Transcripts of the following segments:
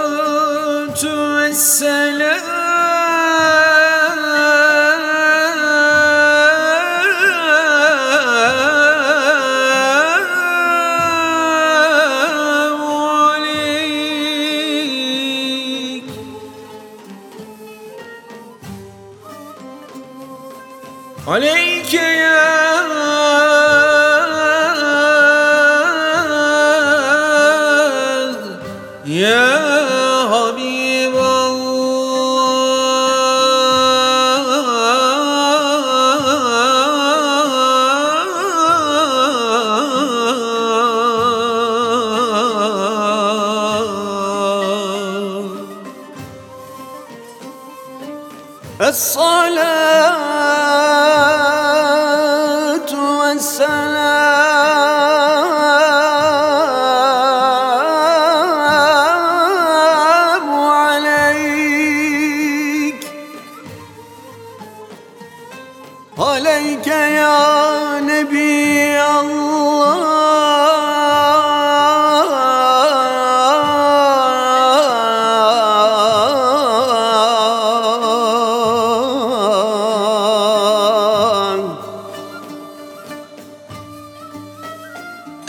الصلاة والسلام عليك عليك يا الصلاة والسلام عليك. عليك يا نبي الله.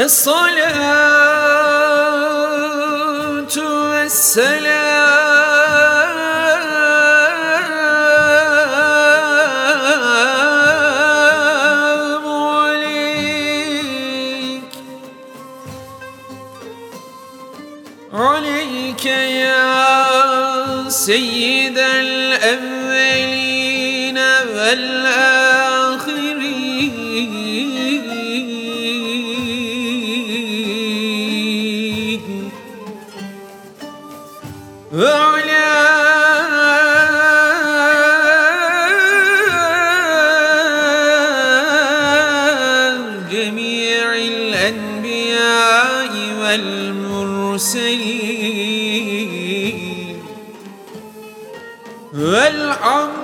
الصلاة والسلام عليك. عليك يا سيد الأولين والآخرين. والمرسلين والحمد لله